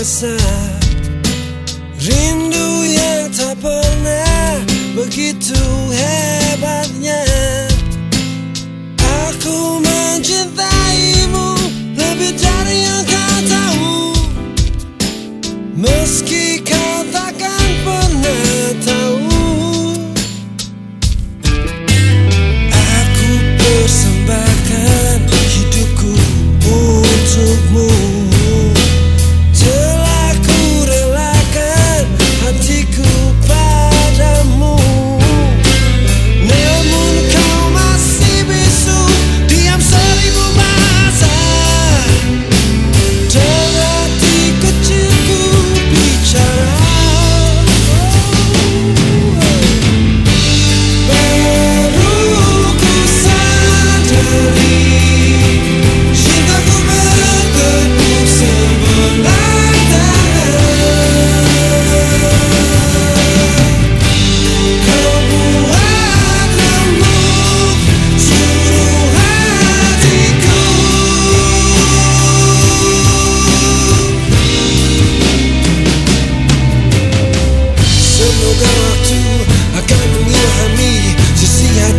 Rasa Rindu yang tak pernah begitu go to I got me me to see how